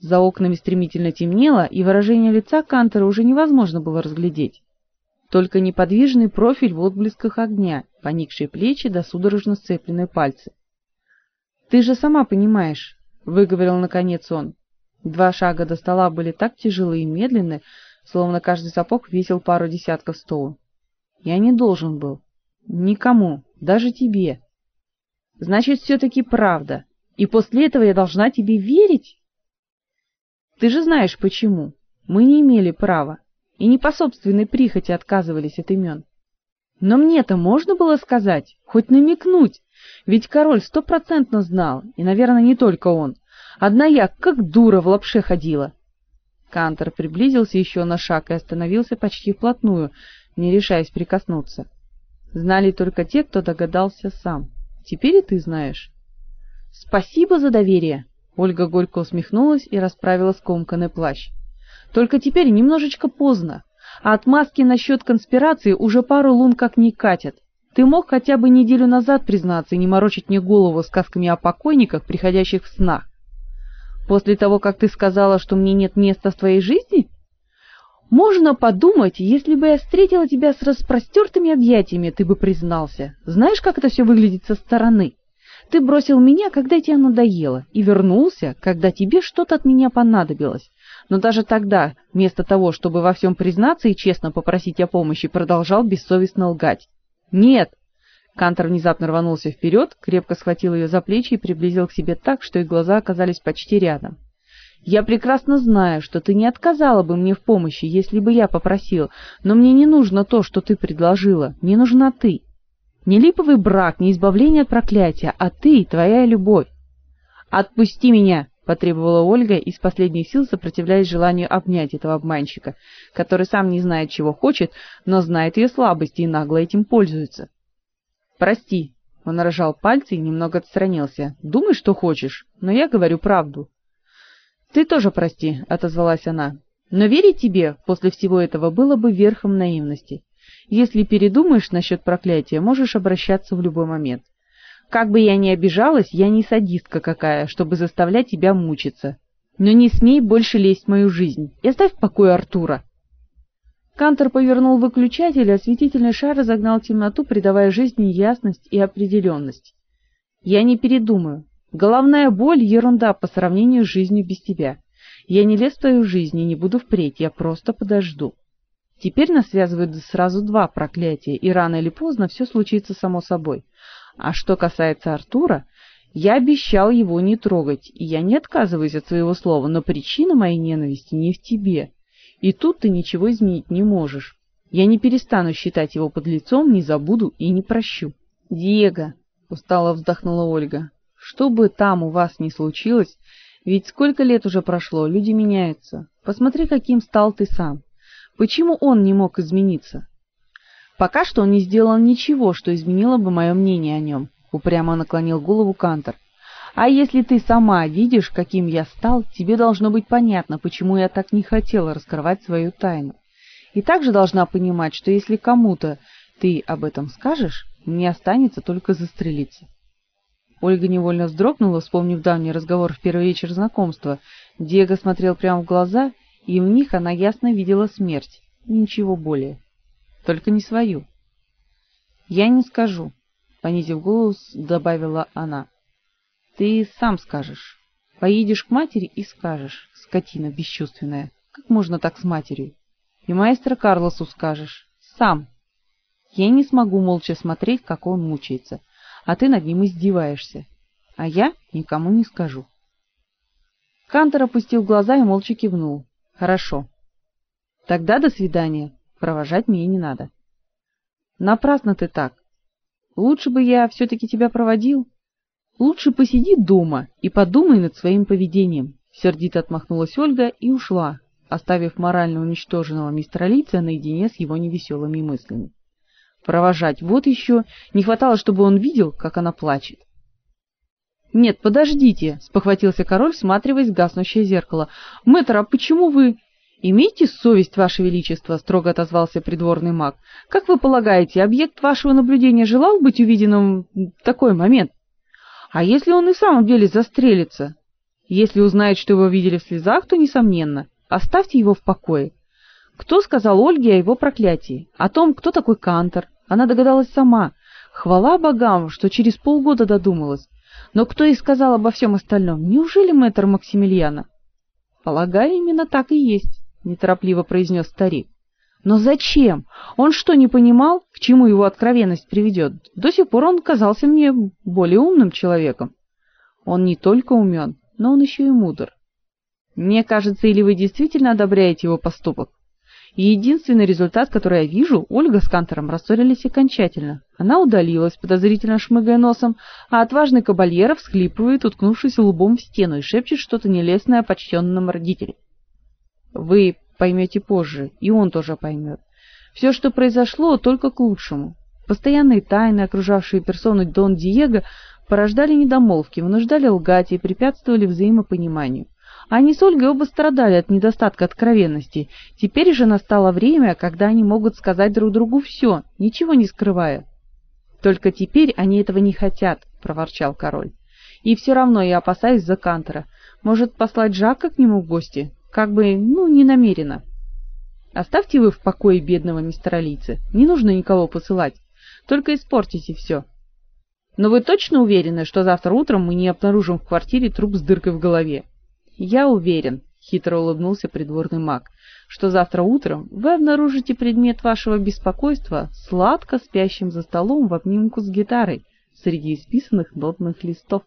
За окнами стремительно темнело, и выражение лица Кантера уже невозможно было разглядеть. Только неподвижный профиль в отблесках огня, поникшие плечи да судорожно сцепленные пальцы. «Ты же сама понимаешь», — выговорил наконец он. Два шага до стола были так тяжелы и медленны, словно каждый сапог весил пару десятков стоу. «Я не должен был. Никому, даже тебе. Значит, все-таки правда. И после этого я должна тебе верить?» «Ты же знаешь, почему. Мы не имели права и не по собственной прихоти отказывались от имен. Но мне-то можно было сказать, хоть намекнуть, ведь король стопроцентно знал, и, наверное, не только он. Одна я, как дура, в лапше ходила. Кантор приблизился еще на шаг и остановился почти вплотную, не решаясь прикоснуться. Знали только те, кто догадался сам. Теперь и ты знаешь. Спасибо за доверие. Ольга горько усмехнулась и расправила скомканный плащ. Только теперь немножечко поздно, а отмазки насчет конспирации уже пару лун как не катят. Ты мог хотя бы неделю назад признаться и не морочить мне голову сказками о покойниках, приходящих в снах. После того, как ты сказала, что мне нет места в твоей жизни? Можно подумать, если бы я встретила тебя с распростертыми объятиями, ты бы признался. Знаешь, как это все выглядит со стороны? Ты бросил меня, когда тебе надоело, и вернулся, когда тебе что-то от меня понадобилось. Но даже тогда, вместо того, чтобы во всем признаться и честно попросить о помощи, продолжал бессовестно лгать. «Нет!» Кантор внезапно рванулся вперед, крепко схватил ее за плечи и приблизил к себе так, что их глаза оказались почти рядом. «Я прекрасно знаю, что ты не отказала бы мне в помощи, если бы я попросил, но мне не нужно то, что ты предложила, мне нужна ты. Не липовый брак, не избавление от проклятия, а ты, твоя любовь. Отпусти меня!» потребовала Ольга, из последних сил сопротивляясь желанию обнять этого обманщика, который сам не знает, чего хочет, но знает ее слабости и нагло этим пользуется. Прости, он рожал пальцы и немного отстранился. Думай, что хочешь, но я говорю правду. Ты тоже прости, отозвалась она. Но верить тебе после всего этого было бы верхом наивности. Если передумаешь насчет проклятия, можешь обращаться в любой момент. Как бы я ни обижалась, я не садистка какая, чтобы заставлять тебя мучиться. Но не смей больше лезть в мою жизнь. И оставь в покое Артура. Кантор повернул выключатель, и осветительный шар разогнал темноту, придавая жизни ясность и определенность. Я не передумаю. Головная боль — ерунда по сравнению с жизнью без тебя. Я не лез в твою жизнь и не буду впредь, я просто подожду. Теперь нас связывают сразу два проклятия, и рано или поздно все случится само собой. А что касается Артура, я обещал его не трогать, и я не отказываюсь от своего слова, но причина моей ненависти не в тебе. И тут ты ничего изменить не можешь. Я не перестану считать его подлецом, не забуду и не прощу. Диего, устало вздохнула Ольга. Что бы там у вас ни случилось, ведь сколько лет уже прошло, люди меняются. Посмотри, каким стал ты сам. Почему он не мог измениться? Пока что он не сделал ничего, что изменило бы мое мнение о нем», — упрямо наклонил голову Кантор. «А если ты сама видишь, каким я стал, тебе должно быть понятно, почему я так не хотела раскрывать свою тайну. И также должна понимать, что если кому-то ты об этом скажешь, мне останется только застрелиться». Ольга невольно вздрогнула, вспомнив давний разговор в первый вечер знакомства. Диего смотрел прямо в глаза, и в них она ясно видела смерть, ничего более только не свою. Я не скажу, понизив голос, добавила она. Ты сам скажешь. Поедешь к матери и скажешь, скотина бесчувственная. Как можно так с матерью? И маэстро Карлосу скажешь. Сам. Я не смогу молча смотреть, как он мучается, а ты над ним издеваешься. А я никому не скажу. Кантор опустил глаза и молча кивнул. Хорошо. Тогда до свидания. Провожать меня не надо. Напрасно ты так. Лучше бы я все-таки тебя проводил. Лучше посиди дома и подумай над своим поведением. Сердито отмахнулась Ольга и ушла, оставив морально уничтоженного мистера Лица наедине с его невеселыми мыслями. Провожать вот еще, не хватало, чтобы он видел, как она плачет. «Нет, подождите!» — спохватился король, всматриваясь в гаснущее зеркало. «Мэтр, а почему вы...» «Имейте совесть, Ваше Величество», — строго отозвался придворный маг. «Как вы полагаете, объект вашего наблюдения желал быть увиденным в такой момент? А если он и в самом деле застрелится? Если узнает, что его видели в слезах, то несомненно. Оставьте его в покое. Кто сказал Ольге о его проклятии? О том, кто такой Кантор? Она догадалась сама. Хвала богам, что через полгода додумалась. Но кто ей сказал обо всем остальном? Неужели мэтр Максимилиана? Полагаю, именно так и есть, неторопливо произнес старик. Но зачем? Он что, не понимал, к чему его откровенность приведет? До сих пор он казался мне более умным человеком. Он не только умен, но он еще и мудр. Мне кажется, или вы действительно одобряете его поступок? И единственный результат, который я вижу, Ольга с Кантором рассорились окончательно. Она удалилась, подозрительно шмыгая носом, а отважный кабальера всхлипывает, уткнувшись лбом в стену, и шепчет что-то нелестное о почтенном родителе. Вы поймете позже, и он тоже поймет. Все, что произошло, только к лучшему. Постоянные тайны, окружавшие персону Дон Диего, порождали недомолвки, вынуждали лгать и препятствовали взаимопониманию. Они с Ольгой оба страдали от недостатка откровенности. Теперь же настало время, когда они могут сказать друг другу все, ничего не скрывая. Только теперь они этого не хотят, проворчал король. И все равно я опасаюсь за Кантера. Может, послать Жака к нему в гости? Как бы, ну, не намеренно. Оставьте вы в покое бедного мистера Лица. Не нужно никого посылать. Только испортите все. Но вы точно уверены, что завтра утром мы не обнаружим в квартире труп с дыркой в голове? Я уверен, хитро улыбнулся придворный маг, что завтра утром вы обнаружите предмет вашего беспокойства сладко спящим за столом в обнимку с гитарой среди исписанных нотных листов.